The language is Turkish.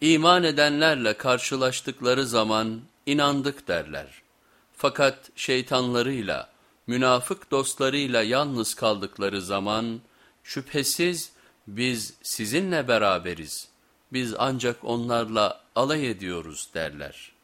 İman edenlerle karşılaştıkları zaman inandık derler. Fakat şeytanlarıyla, münafık dostlarıyla yalnız kaldıkları zaman şüphesiz biz sizinle beraberiz, biz ancak onlarla alay ediyoruz derler.''